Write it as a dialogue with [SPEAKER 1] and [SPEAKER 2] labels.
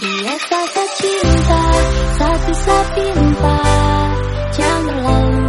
[SPEAKER 1] Dia kata cinta satu sapinta jam berlalu.